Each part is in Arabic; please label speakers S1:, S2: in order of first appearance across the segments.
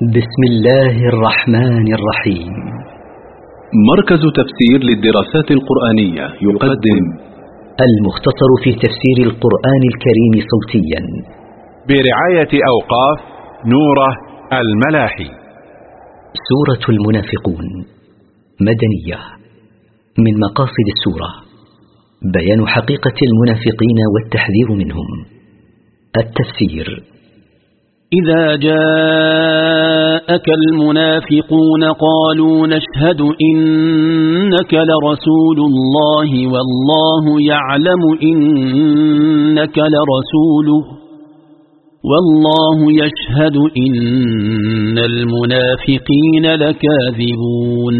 S1: بسم الله الرحمن الرحيم.
S2: مركز تفسير للدراسات القرآنية يقدم
S1: المختصر في تفسير القرآن الكريم صوتيا.
S3: برعاية أوقاف نوره الملاحي.
S1: سورة المنافقون. مدنية. من مقاصد السورة. بيان حقيقة المنافقين والتحذير منهم. التفسير.
S4: إذا جاءك المنافقون قالوا نشهد إنك لرسول الله والله يعلم إنك لرسوله والله يشهد إن المنافقين لكاذبون.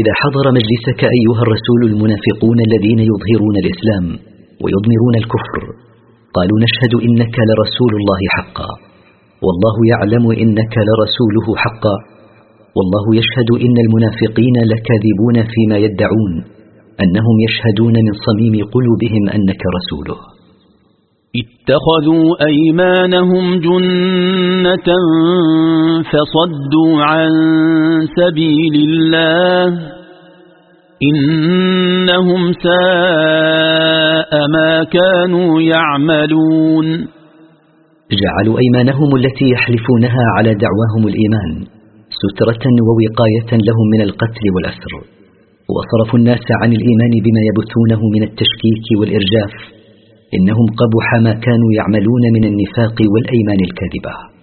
S1: إذا حضر مجلسك أيها الرسول المنافقون الذين يظهرون الإسلام ويضمرون الكفر قالوا نشهد إنك لرسول الله حقا. والله يعلم إنك لرسوله حقا. والله يشهد إن المنافقين لكاذبون فيما يدعون. أنهم يشهدون من صميم قلوبهم أنك رسوله.
S4: اتخذوا أيمانهم جنة فصدوا عن سبيل الله. إنهم ساء ما كانوا يعملون.
S1: جعلوا أيمانهم التي يحلفونها على دعواهم الإيمان سترة ووقاية لهم من القتل والأسر. وصرفوا الناس عن الإيمان بما يبثونه من التشكيك والإرجاف. إنهم قبح ما كانوا يعملون من النفاق والأيمان الكاذبة.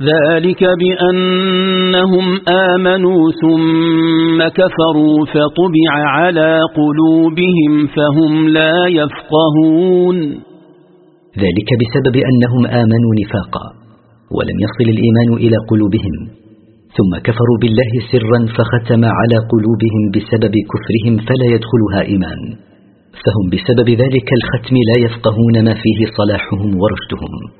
S4: ذلك بأنهم آمنوا ثم كفروا فطبع على قلوبهم فهم لا يفقهون.
S1: ذلك بسبب أنهم آمنوا نفاقا ولم يصل الإيمان إلى قلوبهم ثم كفروا بالله سرا فختم على قلوبهم بسبب كفرهم فلا يدخلها إيمان فهم بسبب ذلك الختم لا يفقهون ما فيه صلاحهم ورشدهم.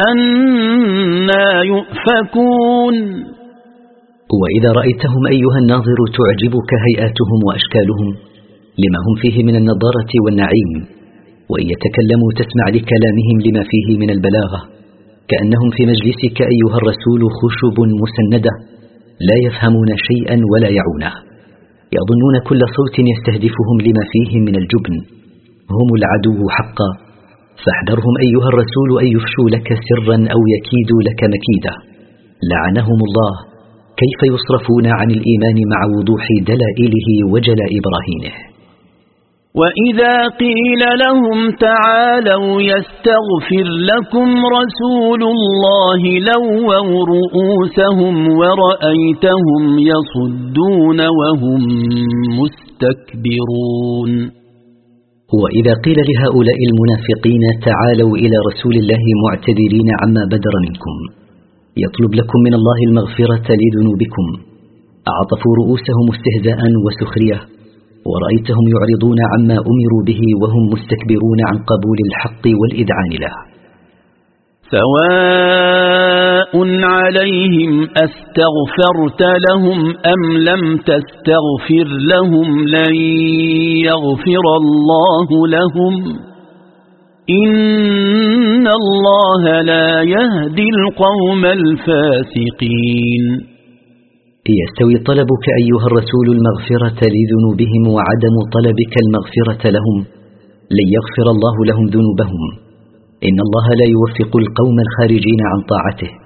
S4: أنا يؤفكون.
S1: وإذا رأيتهم أيها الناظر تعجبك هيئاتهم وأشكالهم لما هم فيه من النضارة والنعيم وإن يتكلموا تسمع لكلامهم لما فيه من البلاغة كأنهم في مجلسك أيها الرسول خشب مسندة لا يفهمون شيئا ولا يعونه. يظنون كل صوت يستهدفهم لما فيه من الجبن هم العدو حقا. فاحذرهم أيها الرسول أن يفشوا لك سرا أو يكيدوا لك مكيدة لعنهم الله. كيف يصرفون عن الإيمان مع وضوح دلائله وجلاء براهينه
S4: وإذا قيل لهم تعالوا يستغفر لكم رسول الله لووا رؤوسهم ورأيتهم يصدون وهم مستكبرون.
S1: وإذا قيل لهؤلاء المنافقين تعالوا إلى رسول الله معتذرين عما بدر منكم يطلب لكم من الله المغفرة لذنوبكم. أعطفوا رؤوسهم استهزاء وسخرية ورأيتهم يعرضون عما أمروا به وهم مستكبرون عن قبول الحق والإذعان له.
S4: سواء عليهم أستغفرت لهم أم لم تستغفر لهم؟ لن يغفر الله لهم. إن الله لا يهدي القوم الفاسقين.
S1: يستوي طلبك أيها الرسول المغفرة لذنوبهم وعدم طلبك المغفرة لهم. لن يغفر الله لهم ذنوبهم. إن الله لا يوفق القوم الخارجين عن طاعته.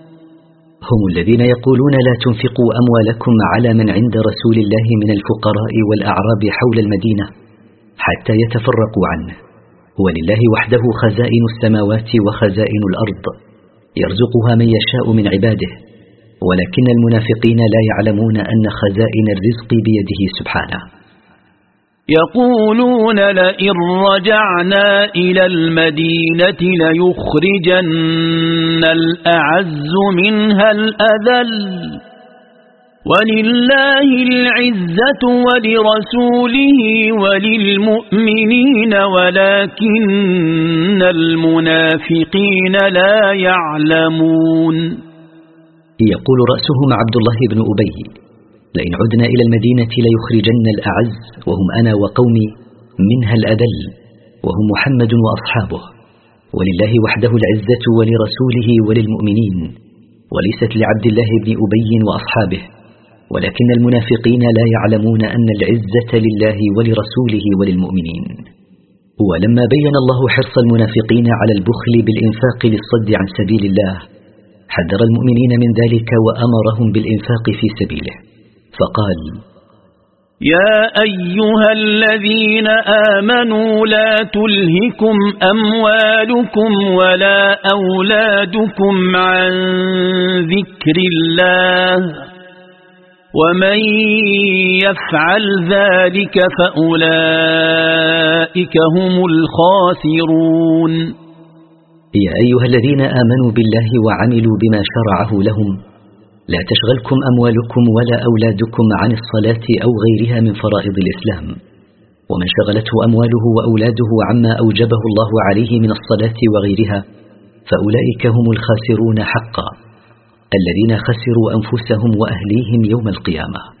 S1: هم الذين يقولون لا تنفقوا أموالكم على من عند رسول الله من الفقراء والأعراب حول المدينة حتى يتفرقوا عنه. ولله وحده خزائن السماوات وخزائن الأرض يرزقها من يشاء من عباده ولكن المنافقين لا يعلمون أن خزائن الرزق بيده سبحانه.
S4: يقولون لئن رجعنا إلى المدينة ليخرجن الأعز منها الأذل. ولله العزة ولرسوله وللمؤمنين ولكن المنافقين لا يعلمون.
S1: يقول رأسهم عبد الله بن أبي. لئن عدنا إلى المدينة ليخرجن الأعز وهم أنا وقومي منها الأذل وهم محمد وأصحابه. ولله وحده العزة ولرسوله وللمؤمنين وليست لعبد الله بن أبي وأصحابه. ولكن المنافقين لا يعلمون أن العزة لله ولرسوله وللمؤمنين. ولما بين الله حرص المنافقين على البخل بالإنفاق للصد عن سبيل الله حذر المؤمنين من ذلك وأمرهم بالإنفاق في سبيله. فقال
S4: يا أيها الذين آمنوا لا تلهكم أموالكم ولا أولادكم عن ذكر الله ومن يفعل ذلك فأولئك هم الخاسرون.
S1: يا أيها الذين آمنوا بالله وعملوا بما شرعه لهم لا تشغلكم أموالكم ولا أولادكم عن الصلاة أو غيرها من فرائض الإسلام. ومن شغلته أمواله وأولاده عما أوجبه الله عليه من الصلاة وغيرها فأولئك هم الخاسرون حقا الذين خسروا أنفسهم وأهليهم يوم القيامة.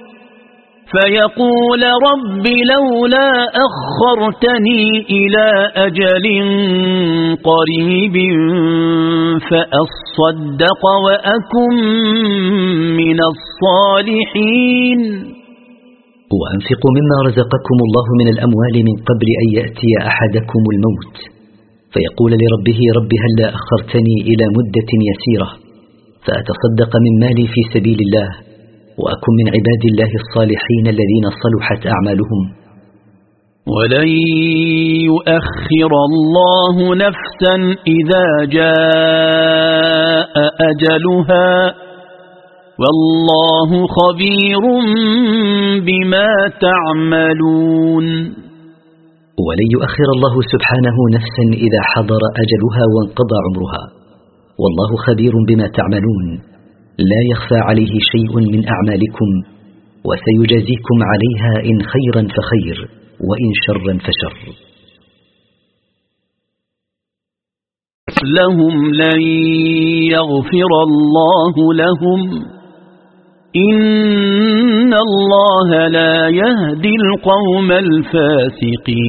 S4: فيقول رب لولا أخرتني إلى أجل قريب فأصدق وأكن من الصالحين.
S1: وأنفقوا مما رزقكم الله من الأموال من قبل أن يأتي أحدكم الموت. فيقول لربه رب هل لا أخرتني إلى مدة يسيرة؟ فأتصدق من مالي في سبيل الله. وأكن من عباد الله الصالحين الذين صلحت أعمالهم.
S4: ولن يؤخر الله نفسا إذا جاء أجلها. والله خبير بما تعملون.
S1: ولن يؤخر الله سبحانه نفسا إذا حضر أجلها وانقضى عمرها. والله خبير بما تعملون. لا يخفى عليه شيء من أعمالكم وسيجازيكم عليها إن خيرا فخير وإن شرا فشر.
S4: لهم لن يغفر الله لهم. إن الله لا يهدي القوم الفاسقين.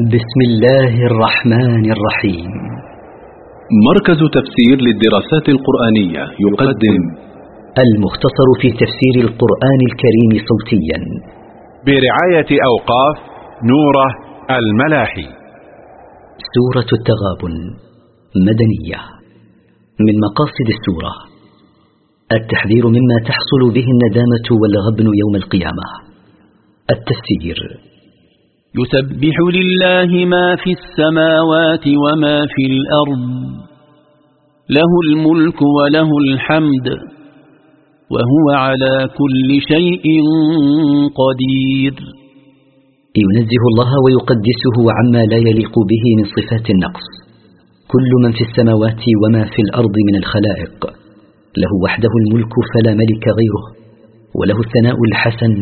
S1: بسم الله الرحمن الرحيم.
S2: مركز تفسير للدراسات القرآنية يقدم.
S1: المختصر في تفسير القرآن الكريم صوتيا.
S3: برعاية أوقاف نوره الملاحي.
S1: سورة التغابن مدنية. من مقاصد السورة التحذير مما تحصل به الندامة والغبن يوم القيامة. التفسير
S4: يسبح لله ما في السماوات وما في الأرض له الملك وله الحمد وهو على كل شيء قدير.
S1: ينزه الله ويقدسه عما لا يليق به من صفات النقص. كل من في السماوات وما في الأرض من الخلائق له وحده الملك فلا ملك غيره وله الثناء الحسن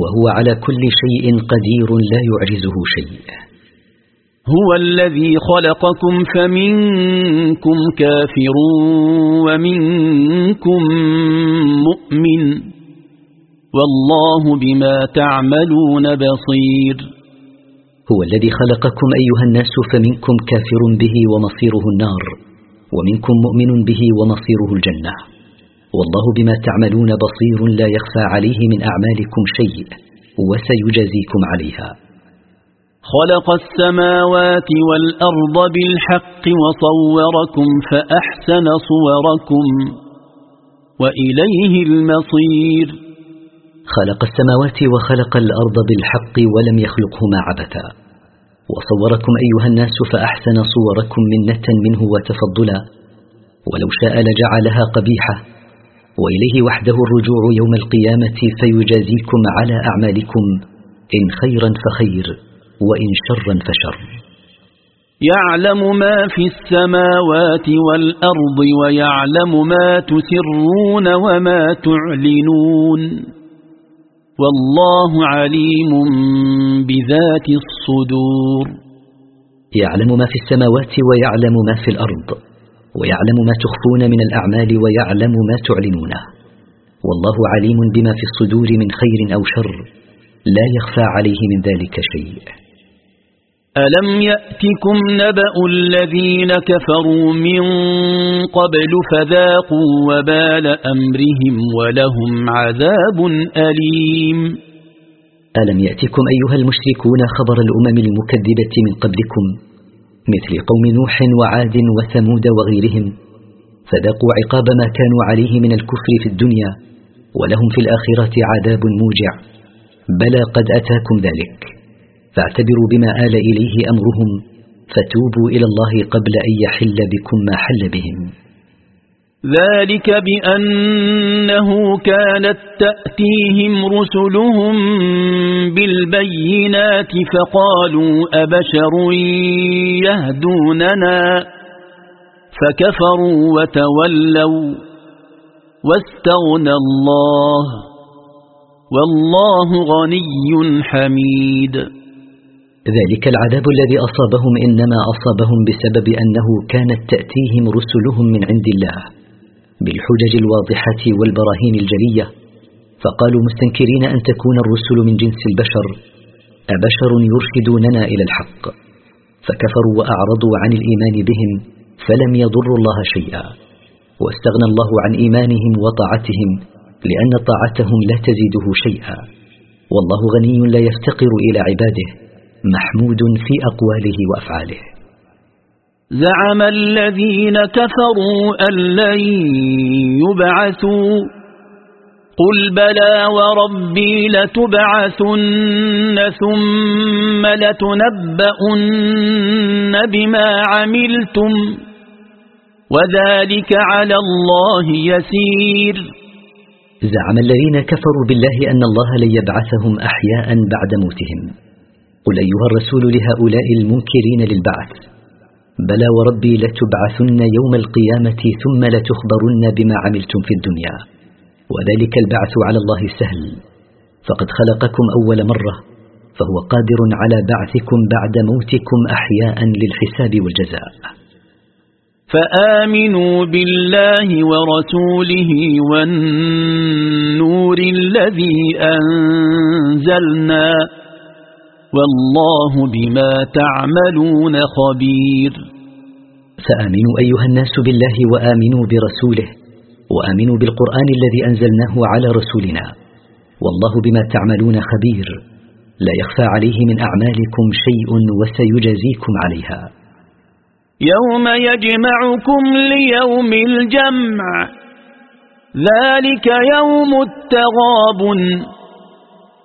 S1: وهو على كل شيء قدير لا يعجزه شيء.
S4: هو الذي خلقكم فمنكم كافر ومنكم مؤمن والله بما تعملون بصير.
S1: هو الذي خلقكم أيها الناس فمنكم كافر به ومصيره النار ومنكم مؤمن به ومصيره الجنة. والله بما تعملون بصير لا يخفى عليه من أعمالكم شيء وسيجازيكم عليها.
S4: خلق السماوات والأرض بالحق وصوركم فأحسن صوركم وإليه المصير.
S1: خلق السماوات وخلق الأرض بالحق ولم يخلقهما عبثا. وصوركم أيها الناس فأحسن صوركم منة منه وتفضلا. ولو شاء لجعلها قبيحة. وإليه وحده الرجوع يوم القيامة فيجازيكم على أعمالكم إن خيرا فخير وإن شرا فشر.
S4: يعلم ما في السماوات والأرض ويعلم ما تسرون وما تعلنون. والله عليم بذات الصدور.
S1: يعلم ما في السماوات ويعلم ما في الأرض ويعلم ما تخفون من الأعمال ويعلم ما تعلنونه والله عليم بما في الصدور من خير أو شر لا يخفى عليه من ذلك شيء.
S4: ألم يأتكم نبأ الذين كفروا من قبل فذاقوا وبال أمرهم ولهم عذاب أليم؟
S1: ألم يأتكم أيها المشركون خبر الأمم المكذبة من قبلكم؟ مثل قوم نوح وعاد وثمود وغيرهم فذاقوا عقاب ما كانوا عليه من الكفر في الدنيا ولهم في الآخرة عذاب موجع. بلى قد أتاكم ذلك. فاعتبروا بما آل إليه أمرهم فتوبوا إلى الله قبل أن يحل بكم ما حل بهم.
S4: ذلك بأنه كانت تأتيهم رسلهم بالبينات فقالوا أبشر يهدوننا فكفروا وتولوا واستغنى الله والله غني حميد.
S1: ذلك العذاب الذي أصابهم إنما أصابهم بسبب أنه كانت تأتيهم رسلهم من عند الله. بالحجج الواضحة والبراهين الجلية فقالوا مستنكرين أن تكون الرسل من جنس البشر أبشر يرشدوننا إلى الحق. فكفروا وأعرضوا عن الإيمان بهم فلم يضروا الله شيئا. واستغنى الله عن إيمانهم وطاعتهم لأن طاعتهم لا تزيده شيئا. والله غني لا يفتقر إلى عباده محمود في أقواله وأفعاله.
S4: زعم الذين كفروا أن لن يبعثوا. قل بلى وربي لتبعثن ثم لتنبؤن بما عملتم وذلك على الله يسير.
S1: زعم الذين كفروا بالله أن الله لن يبعثهم أحياء بعد موتهم. قل أيها الرسول لهؤلاء المنكرين للبعث. بلى وربي لتبعثن يوم القيامة ثم لتخبرن بما عملتم في الدنيا. وذلك البعث على الله سهل فقد خلقكم أول مرة فهو قادر على بعثكم بعد موتكم أحياء للحساب والجزاء.
S4: فآمنوا بالله ورسوله والنور الذي أنزلنا والله بما تعملون خبير.
S1: فآمنوا أيها الناس بالله وآمنوا برسوله وآمنوا بالقرآن الذي أنزلناه على رسولنا. والله بما تعملون خبير لا يخفى عليه من أعمالكم شيء وسيجازيكم عليها.
S4: يوم يجمعكم ليوم الجمع ذلك يوم التغابن.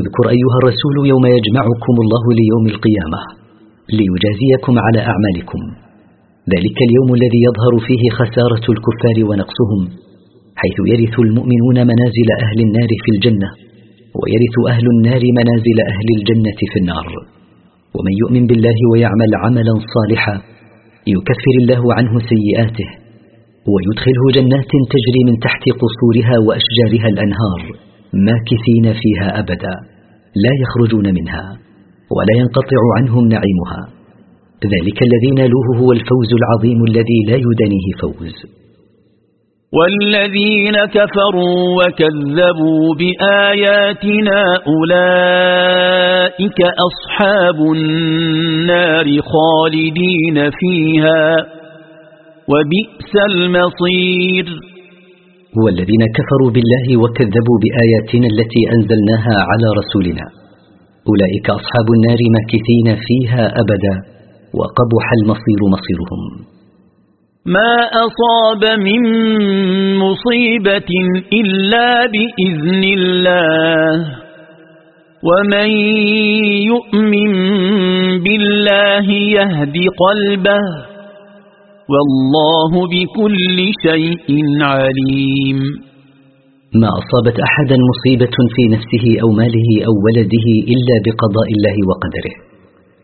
S1: أذكر أيها الرسول يوم يجمعكم الله ليوم القيامة ليجازيكم على أعمالكم. ذلك اليوم الذي يظهر فيه خسارة الكفار ونقصهم حيث يرث المؤمنون منازل أهل النار في الجنة ويرث أهل النار منازل أهل الجنة في النار. ومن يؤمن بالله ويعمل عملا صالحا يكفر الله عنه سيئاته ويدخله جنات تجري من تحت قصورها وأشجارها الأنهار. ماكثين فيها أبدا لا يخرجون منها ولا ينقطع عنهم نعيمها. ذلك الذي نالوه هو الفوز العظيم الذي لا يدنيه فوز.
S4: والذين كفروا وكذبوا بآياتنا أولئك أصحاب النار خالدين فيها وبئس المصير.
S1: والذين كفروا بالله وكذبوا بآياتنا التي أنزلناها على رسولنا. أولئك أصحاب النار ماكثين فيها أبدا وقبح المصير مصيرهم.
S4: ما أصاب من مصيبة إلا بإذن الله ومن يؤمن بالله يهد قلبه. والله بكل شيء عليم.
S1: ما أصابت أحدا مصيبة في نفسه أو ماله أو ولده إلا بقضاء الله وقدره.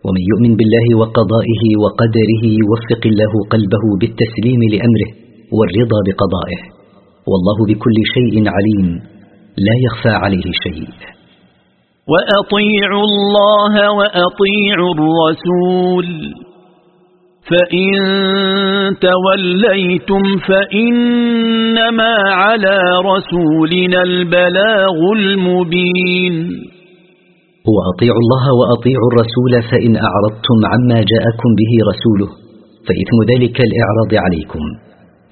S1: ومن يؤمن بالله وقضائه وقدره يوفق الله قلبه بالتسليم لأمره والرضا بقضائه. والله بكل شيء عليم. لا يخفى عليه شيء.
S4: وأطيعوا الله وأطيعوا الرسول. فإن توليتم فإنما على رسولنا البلاغ المبين.
S1: وأطيعوا الله وأطيعوا الرسول فإن أعرضتم عما جاءكم به رسوله فإثم ذلك الإعراض عليكم.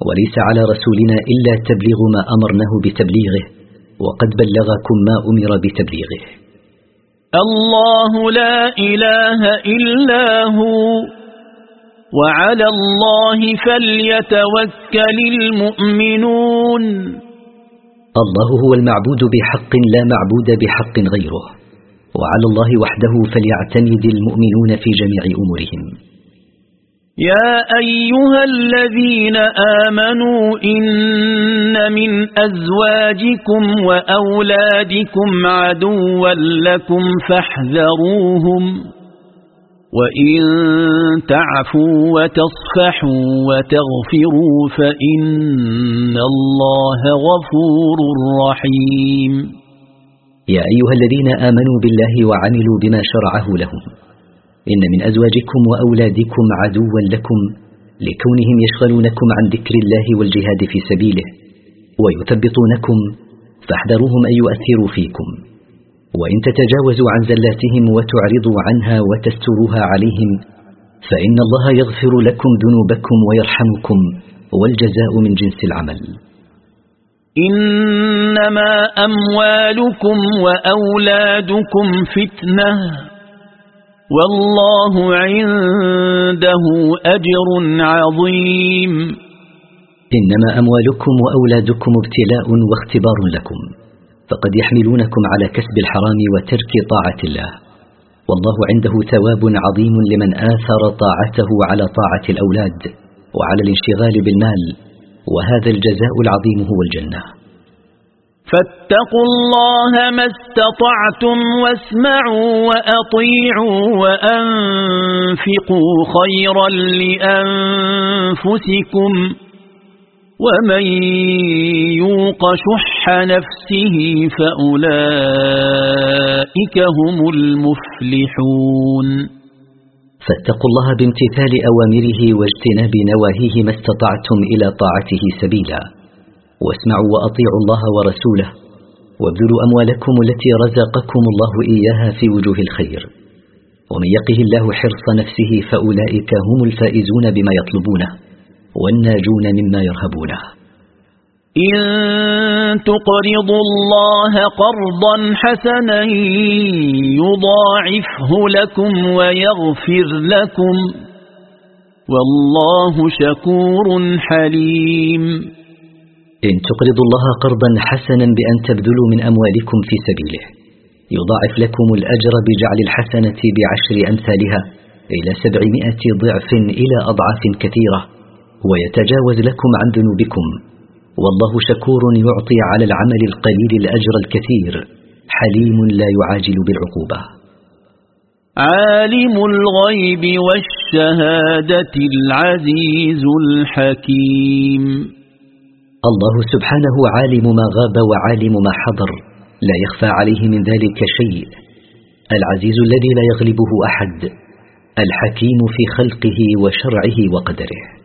S1: وليس على رسولنا إلا تبليغ ما أمرناه بتبليغه وقد بلغكم ما أمر بتبليغه.
S4: الله لا إله إلا هو. وعلى الله فليتوكل المؤمنون.
S1: الله هو المعبود بحق لا معبود بحق غيره. وعلى الله وحده فليعتمد المؤمنون في جميع أمورهم.
S4: يا أيها الذين آمنوا إن من أزواجكم وأولادكم عدوا لكم فاحذروهم. وإن تعفوا وتصفحوا وتغفروا فإن الله غفور رحيم
S1: يا أيها الذين آمنوا بالله وعملوا بما شرعه لهم إن من أزواجكم وأولادكم عدوا لكم لكونهم يشغلونكم عن ذكر الله والجهاد في سبيله ويثبطونكم فاحذروهم أن يؤثروا فيكم وإن تتجاوزوا عن زلاتهم وتعرضوا عنها وتستروها عليهم فإن الله يغفر لكم ذنوبكم ويرحمكم والجزاء من جنس العمل.
S4: إنما أموالكم وأولادكم فتنة والله عنده أجر عظيم.
S1: إنما أموالكم وأولادكم ابتلاء واختبار لكم. فقد يحملونكم على كسب الحرام وترك طاعة الله. والله عنده ثواب عظيم لمن آثر طاعته على طاعة الأولاد وعلى الانشغال بالمال وهذا الجزاء العظيم هو الجنة.
S4: فاتقوا الله ما استطعتم واسمعوا وأطيعوا وأنفقوا خيرا لأنفسكم. ومن يوق شح نفسه فأولئك هم المفلحون
S1: فاتقوا الله بامتثال أوامره واجتناب نواهيه ما استطعتم إلى طاعته سبيلا. واسمعوا وأطيعوا الله ورسوله وابذلوا أموالكم التي رزقكم الله إياها في وجوه الخير. ومن يقه الله حرص نفسه فأولئك هم الفائزون بما يطلبونه. والناجون مما يرهبونه.
S4: إن تقرضوا الله قرضا حسنا يضاعفه لكم ويغفر لكم. والله شكور حليم.
S1: إن تقرضوا الله قرضا حسنا بأن تبذلوا من أموالكم في سبيله. يضاعف لكم الأجر بجعل الحسنة بعشر أمثالها إلى سبعمائة ضعف إلى أضعاف كثيرة. ويتجاوز لكم عن ذنوبكم. والله شكور يعطي على العمل القليل الأجر الكثير. حليم لا يعاجل بالعقوبة.
S4: عالم الغيب والشهادة العزيز الحكيم.
S1: الله سبحانه عالم ما غاب وعالم ما حضر. لا يخفى عليه من ذلك شيء. العزيز الذي لا يغلبه أحد. الحكيم في خلقه وشرعه وقدره.